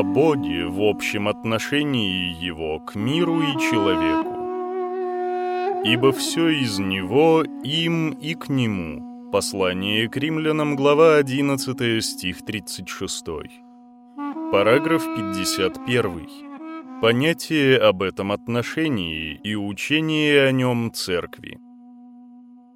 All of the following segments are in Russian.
о Боге в общем отношении Его к миру и человеку. «Ибо все из Него, им и к Нему». Послание к римлянам, глава 11, стих 36. Параграф 51. Понятие об этом отношении и учение о нем церкви.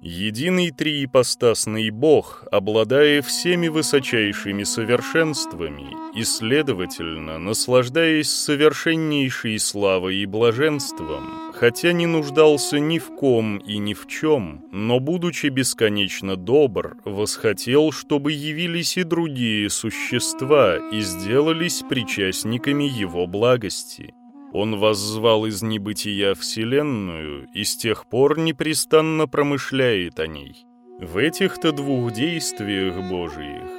Единый триипостасный Бог, обладая всеми высочайшими совершенствами и, следовательно, наслаждаясь совершеннейшей славой и блаженством, хотя не нуждался ни в ком и ни в чем, но, будучи бесконечно добр, восхотел, чтобы явились и другие существа и сделались причастниками Его благости. Он воззвал из небытия Вселенную и с тех пор непрестанно промышляет о ней. В этих-то двух действиях Божиих,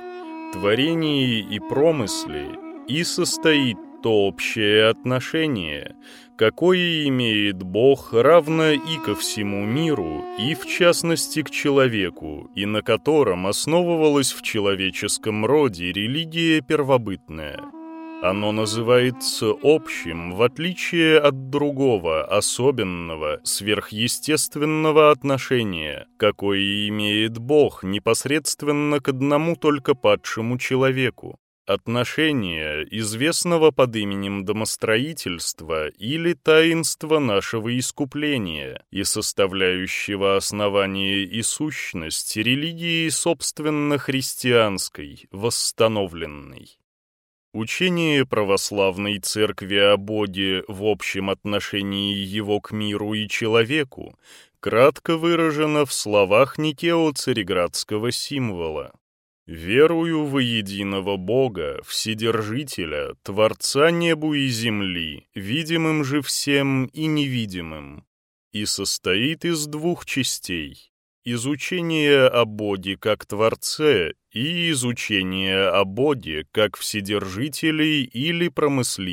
творении и промысле, и состоит то общее отношение, какое имеет Бог равно и ко всему миру, и в частности к человеку, и на котором основывалась в человеческом роде религия первобытная – оно называется общим, в отличие от другого, особенного, сверхъестественного отношения, какое имеет Бог непосредственно к одному только падшему человеку. Отношение, известного под именем домостроительства или таинства нашего искупления и составляющего основание и сущность религии собственно христианской, восстановленной. Учение православной церкви о Боге в общем отношении его к миру и человеку кратко выражено в словах Никео-цареградского символа. «Верую во единого Бога, Вседержителя, Творца небу и земли, видимым же всем и невидимым, и состоит из двух частей изучение о Боге как Творце и изучение о Боге как Вседержителей или Промыслителей.